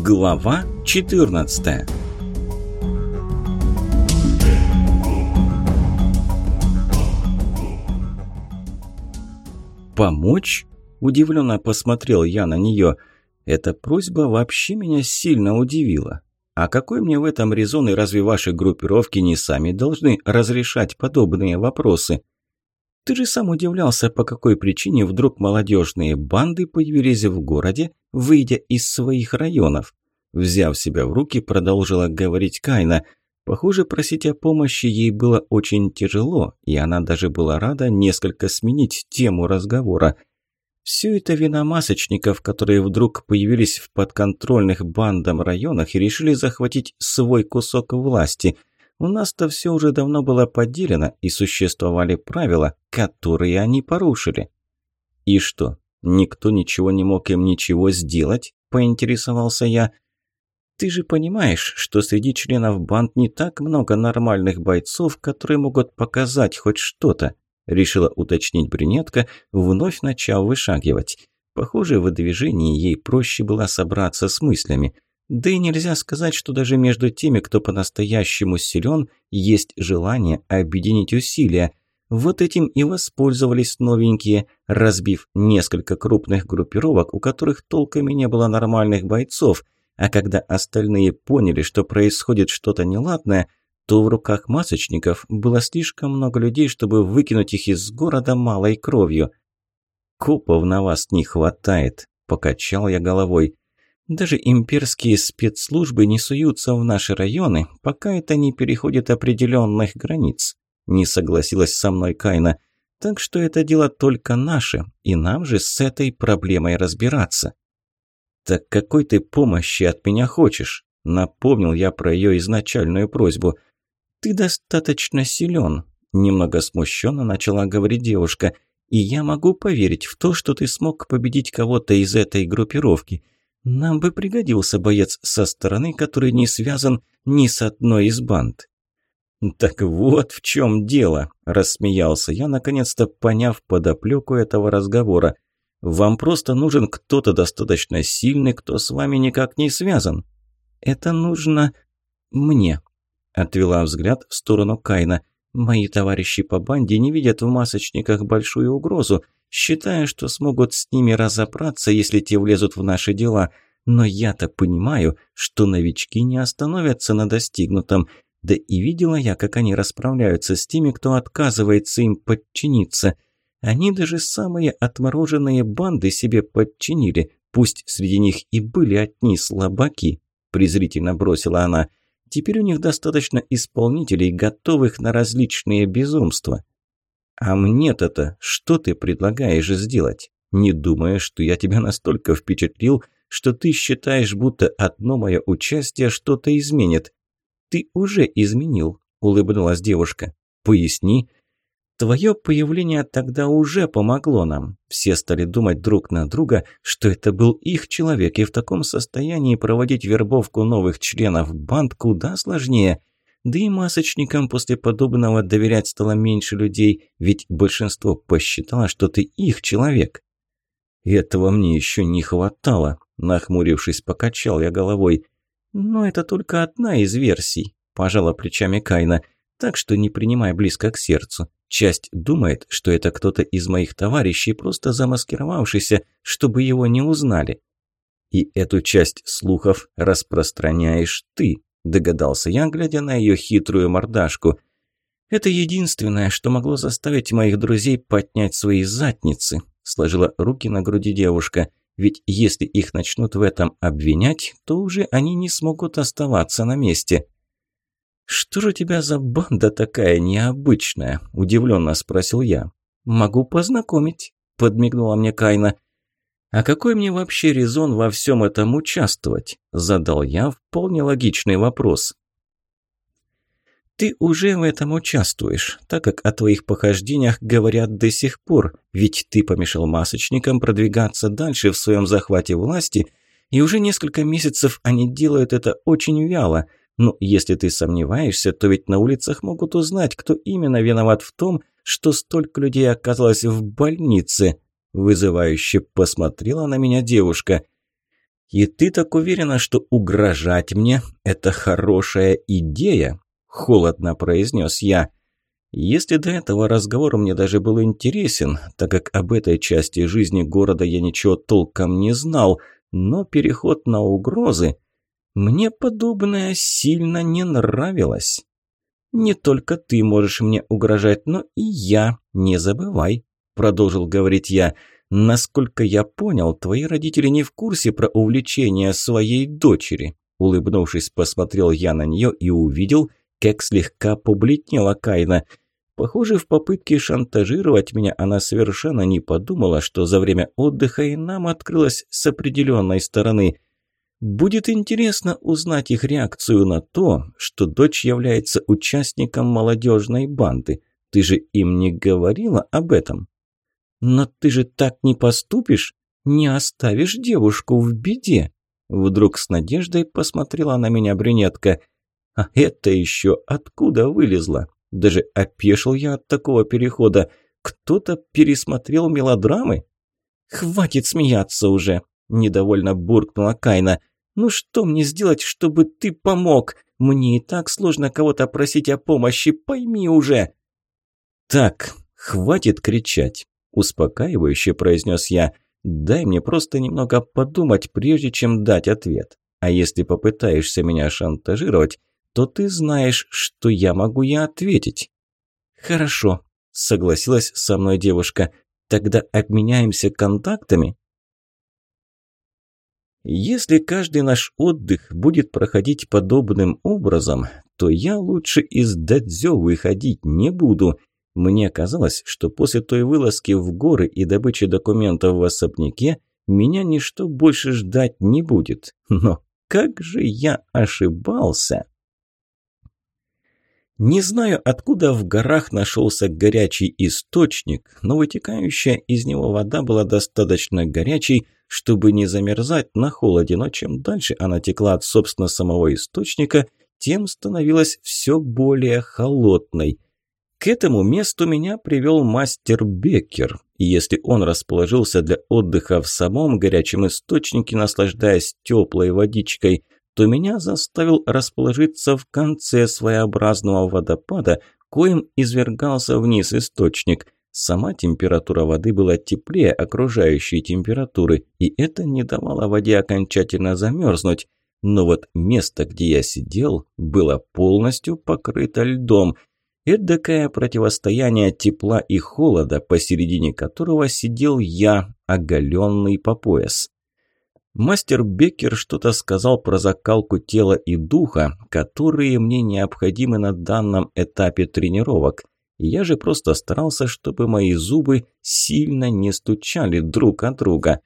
Глава 14 «Помочь?» – удивленно посмотрел я на нее. Эта просьба вообще меня сильно удивила. А какой мне в этом резон и разве ваши группировки не сами должны разрешать подобные вопросы? Ты же сам удивлялся, по какой причине вдруг молодежные банды появились в городе, выйдя из своих районов. Взяв себя в руки, продолжила говорить Кайна. Похоже, просить о помощи ей было очень тяжело, и она даже была рада несколько сменить тему разговора. Все это вина масочников, которые вдруг появились в подконтрольных бандам районах и решили захватить свой кусок власти – у нас-то все уже давно было поделено, и существовали правила, которые они порушили. И что, никто ничего не мог им ничего сделать? Поинтересовался я. Ты же понимаешь, что среди членов банд не так много нормальных бойцов, которые могут показать хоть что-то, решила уточнить брюнетка, вновь начав вышагивать. Похоже, в движении ей проще было собраться с мыслями – да и нельзя сказать, что даже между теми, кто по-настоящему силен, есть желание объединить усилия. Вот этим и воспользовались новенькие, разбив несколько крупных группировок, у которых толком и не было нормальных бойцов. А когда остальные поняли, что происходит что-то неладное, то в руках масочников было слишком много людей, чтобы выкинуть их из города малой кровью. «Копов на вас не хватает», – покачал я головой. Даже имперские спецслужбы не суются в наши районы, пока это не переходит определенных границ. Не согласилась со мной Кайна. Так что это дело только наше, и нам же с этой проблемой разбираться. «Так какой ты помощи от меня хочешь?» Напомнил я про ее изначальную просьбу. «Ты достаточно силен», – немного смущенно начала говорить девушка. «И я могу поверить в то, что ты смог победить кого-то из этой группировки». Нам бы пригодился боец со стороны, который не связан ни с одной из банд. «Так вот в чем дело», – рассмеялся я, наконец-то поняв подоплеку этого разговора. «Вам просто нужен кто-то достаточно сильный, кто с вами никак не связан». «Это нужно мне», – отвела взгляд в сторону Кайна. «Мои товарищи по банде не видят в масочниках большую угрозу, считая, что смогут с ними разобраться, если те влезут в наши дела. Но я-то понимаю, что новички не остановятся на достигнутом. Да и видела я, как они расправляются с теми, кто отказывается им подчиниться. Они даже самые отмороженные банды себе подчинили, пусть среди них и были одни слабаки, презрительно бросила она. Теперь у них достаточно исполнителей, готовых на различные безумства. «А мне-то-то что ты предлагаешь сделать? Не думая, что я тебя настолько впечатлил, что ты считаешь, будто одно мое участие что-то изменит». «Ты уже изменил», – улыбнулась девушка. «Поясни». «Твое появление тогда уже помогло нам. Все стали думать друг на друга, что это был их человек, и в таком состоянии проводить вербовку новых членов банд куда сложнее». Да и масочникам после подобного доверять стало меньше людей, ведь большинство посчитало, что ты их человек. Этого мне еще не хватало, нахмурившись, покачал я головой. Но это только одна из версий, пожала плечами Кайна, так что не принимай близко к сердцу. Часть думает, что это кто-то из моих товарищей, просто замаскировавшийся, чтобы его не узнали. И эту часть слухов распространяешь ты, догадался я, глядя на ее хитрую мордашку. «Это единственное, что могло заставить моих друзей поднять свои задницы», сложила руки на груди девушка. «Ведь если их начнут в этом обвинять, то уже они не смогут оставаться на месте». «Что же у тебя за банда такая необычная?» – удивленно спросил я. «Могу познакомить», – подмигнула мне Кайна. «А какой мне вообще резон во всем этом участвовать?» – задал я вполне логичный вопрос. «Ты уже в этом участвуешь, так как о твоих похождениях говорят до сих пор, ведь ты помешал масочникам продвигаться дальше в своем захвате власти, и уже несколько месяцев они делают это очень вяло. Ну, если ты сомневаешься, то ведь на улицах могут узнать, кто именно виноват в том, что столько людей оказалось в больнице». Вызывающе посмотрела на меня девушка. «И ты так уверена, что угрожать мне – это хорошая идея?» – холодно произнес я. Если до этого разговор мне даже был интересен, так как об этой части жизни города я ничего толком не знал, но переход на угрозы... Мне подобное сильно не нравилось. «Не только ты можешь мне угрожать, но и я, не забывай», – продолжил говорить я. «Насколько я понял, твои родители не в курсе про увлечение своей дочери». Улыбнувшись, посмотрел я на нее и увидел, как слегка побледнела Кайна. Похоже, в попытке шантажировать меня она совершенно не подумала, что за время отдыха и нам открылась с определенной стороны. Будет интересно узнать их реакцию на то, что дочь является участником молодежной банды. Ты же им не говорила об этом? Но ты же так не поступишь, не оставишь девушку в беде. Вдруг с надеждой посмотрела на меня брюнетка – а это еще откуда вылезло? Даже опешил я от такого перехода. Кто-то пересмотрел мелодрамы? «Хватит смеяться уже!» – недовольно буркнула Кайна. «Ну что мне сделать, чтобы ты помог? Мне и так сложно кого-то просить о помощи, пойми уже!» «Так, хватит кричать!» – успокаивающе произнес я. «Дай мне просто немного подумать, прежде чем дать ответ. А если попытаешься меня шантажировать, то ты знаешь, что я могу ей ответить». «Хорошо», – согласилась со мной девушка. «Тогда обменяемся контактами?» Если каждый наш отдых будет проходить подобным образом, то я лучше из дадзё выходить не буду. Мне казалось, что после той вылазки в горы и добычи документов в особняке меня ничто больше ждать не будет. Но как же я ошибался! Не знаю, откуда в горах нашелся горячий источник, но вытекающая из него вода была достаточно горячей, чтобы не замерзать на холоде, но чем дальше она текла от, собственно, самого источника, тем становилась все более холодной. К этому месту меня привел мастер Беккер, и если он расположился для отдыха в самом горячем источнике, наслаждаясь теплой водичкой – то меня заставил расположиться в конце своеобразного водопада, коим извергался вниз источник. Сама температура воды была теплее окружающей температуры, и это не давало воде окончательно замерзнуть. Но вот место, где я сидел, было полностью покрыто льдом. Эдакое противостояние тепла и холода, посередине которого сидел я, оголенный по пояс. Мастер Беккер что-то сказал про закалку тела и духа, которые мне необходимы на данном этапе тренировок. Я же просто старался, чтобы мои зубы сильно не стучали друг от друга.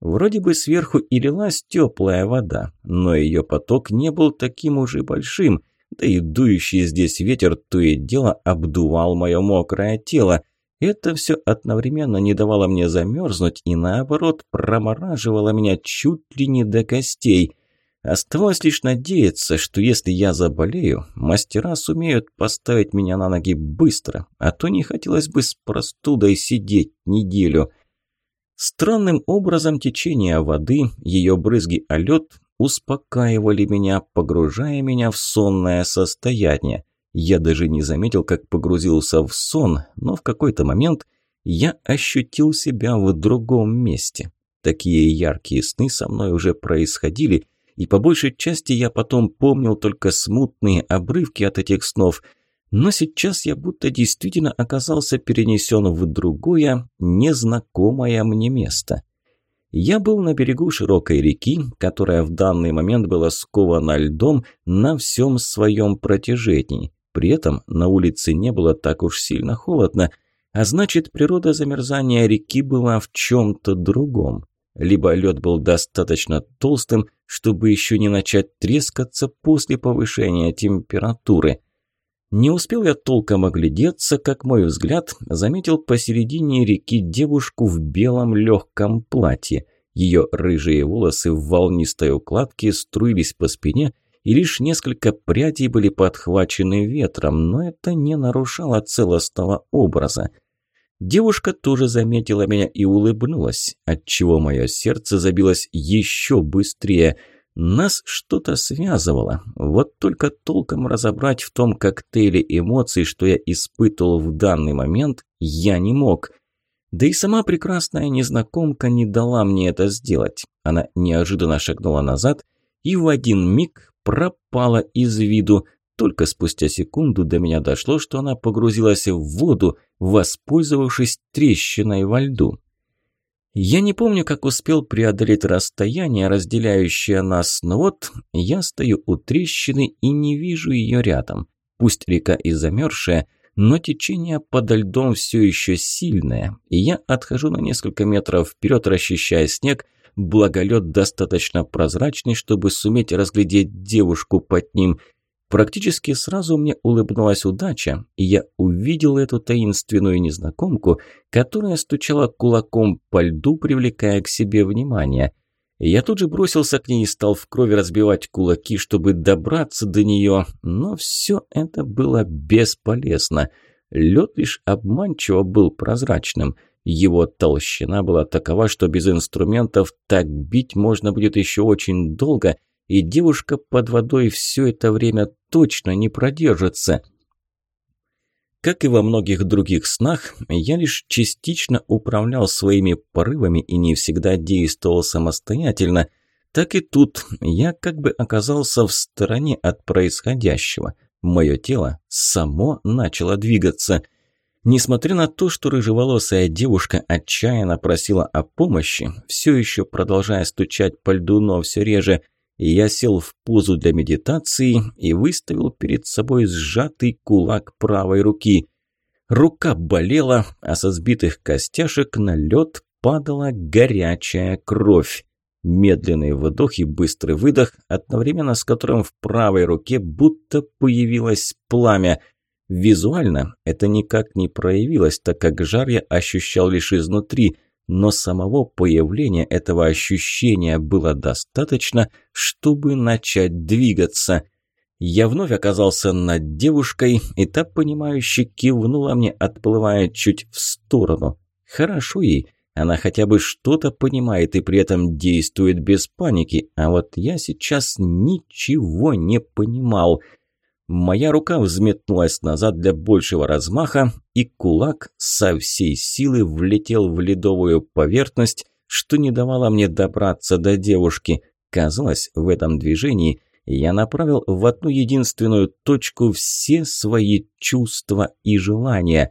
Вроде бы сверху и лилась теплая вода, но ее поток не был таким уже большим, да и дующий здесь ветер то и дело обдувал мое мокрое тело – это все одновременно не давало мне замерзнуть и, наоборот, промораживало меня чуть ли не до костей. Оставалось лишь надеяться, что если я заболею, мастера сумеют поставить меня на ноги быстро, а то не хотелось бы с простудой сидеть неделю. Странным образом течение воды, ее брызги о лед успокаивали меня, погружая меня в сонное состояние. Я даже не заметил, как погрузился в сон, но в какой-то момент я ощутил себя в другом месте. Такие яркие сны со мной уже происходили, и по большей части я потом помнил только смутные обрывки от этих снов. Но сейчас я будто действительно оказался перенесен в другое, незнакомое мне место. Я был на берегу широкой реки, которая в данный момент была скована льдом на всем своем протяжении. При этом на улице не было так уж сильно холодно, а значит, природа замерзания реки была в чем-то другом. Либо лед был достаточно толстым, чтобы еще не начать трескаться после повышения температуры. Не успел я толком оглядеться, как мой взгляд заметил посередине реки девушку в белом легком платье. Ее рыжие волосы в волнистой укладке струились по спине – и лишь несколько прядей были подхвачены ветром, но это не нарушало целостного образа. Девушка тоже заметила меня и улыбнулась, отчего мое сердце забилось еще быстрее. Нас что-то связывало. Вот только толком разобрать в том коктейле эмоций, что я испытывал в данный момент, я не мог. Да и сама прекрасная незнакомка не дала мне это сделать. Она неожиданно шагнула назад и в один миг пропала из виду – только спустя секунду до меня дошло, что она погрузилась в воду, воспользовавшись трещиной во льду. Я не помню, как успел преодолеть расстояние, разделяющее нас, но вот я стою у трещины и не вижу ее рядом. Пусть река и замерзшая, но течение подо льдом все еще сильное, и я отхожу на несколько метров вперед, расчищая снег, благо лед достаточно прозрачный, чтобы суметь разглядеть девушку под ним – Практически сразу мне улыбнулась удача, и я увидел эту таинственную незнакомку, которая стучала кулаком по льду, привлекая к себе внимание. Я тут же бросился к ней и стал в крови разбивать кулаки, чтобы добраться до нее, но все это было бесполезно. Лед лишь обманчиво был прозрачным. Его толщина была такова, что без инструментов так бить можно будет еще очень долго – и девушка под водой все это время точно не продержится. Как и во многих других снах, я лишь частично управлял своими порывами и не всегда действовал самостоятельно. Так и тут я как бы оказался в стороне от происходящего. Мое тело само начало двигаться. Несмотря на то, что рыжеволосая девушка отчаянно просила о помощи, все еще продолжая стучать по льду, но все реже – я сел в позу для медитации и выставил перед собой сжатый кулак правой руки. Рука болела, а со сбитых костяшек на лед падала горячая кровь. Медленный вдох и быстрый выдох, одновременно с которым в правой руке будто появилось пламя. Визуально это никак не проявилось, так как жар я ощущал лишь изнутри – но самого появления этого ощущения было достаточно, чтобы начать двигаться. Я вновь оказался над девушкой, и та, понимающе кивнула мне, отплывая чуть в сторону. Хорошо ей, она хотя бы что-то понимает и при этом действует без паники, а вот я сейчас ничего не понимал – Моя рука взметнулась назад для большего размаха, и кулак со всей силы влетел в ледовую поверхность, что не давало мне добраться до девушки. Казалось, в этом движении я направил в одну единственную точку все свои чувства и желания.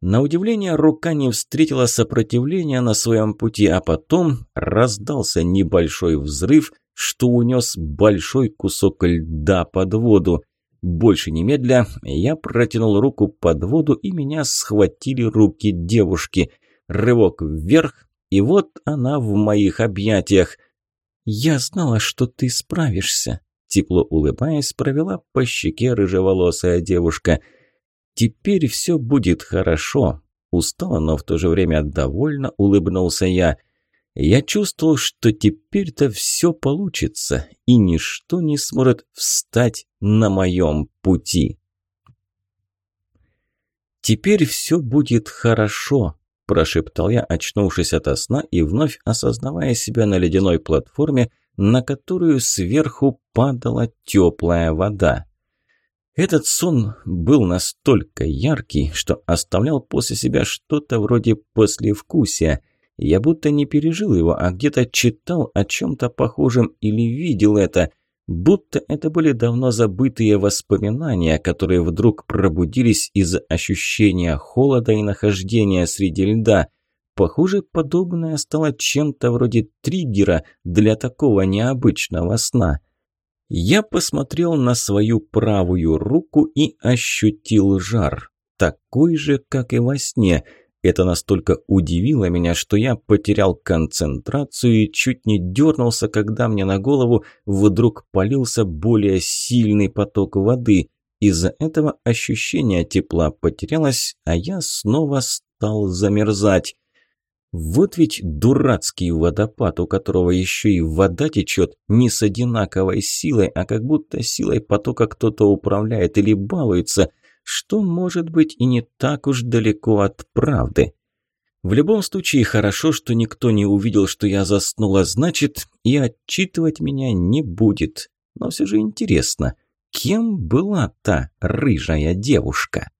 На удивление, рука не встретила сопротивления на своем пути, а потом раздался небольшой взрыв, что унес большой кусок льда под воду. Больше немедля я протянул руку под воду, и меня схватили руки девушки. Рывок вверх, и вот она в моих объятиях. «Я знала, что ты справишься», – тепло улыбаясь, провела по щеке рыжеволосая девушка. «Теперь все будет хорошо», – устало, но в то же время довольно улыбнулся я – я чувствовал, что теперь-то все получится, и ничто не сможет встать на моем пути. «Теперь все будет хорошо», – прошептал я, очнувшись ото сна и вновь осознавая себя на ледяной платформе, на которую сверху падала теплая вода. Этот сон был настолько яркий, что оставлял после себя что-то вроде послевкусия – я будто не пережил его, а где-то читал о чем-то похожем или видел это. Будто это были давно забытые воспоминания, которые вдруг пробудились из-за ощущения холода и нахождения среди льда. Похоже, подобное стало чем-то вроде триггера для такого необычного сна. Я посмотрел на свою правую руку и ощутил жар. Такой же, как и во сне – это настолько удивило меня, что я потерял концентрацию и чуть не дернулся, когда мне на голову вдруг полился более сильный поток воды. Из-за этого ощущение тепла потерялось, а я снова стал замерзать. Вот ведь дурацкий водопад, у которого еще и вода течет не с одинаковой силой, а как будто силой потока кто-то управляет или балуется – что может быть и не так уж далеко от правды. В любом случае, хорошо, что никто не увидел, что я заснула, значит, и отчитывать меня не будет. Но все же интересно, кем была та рыжая девушка?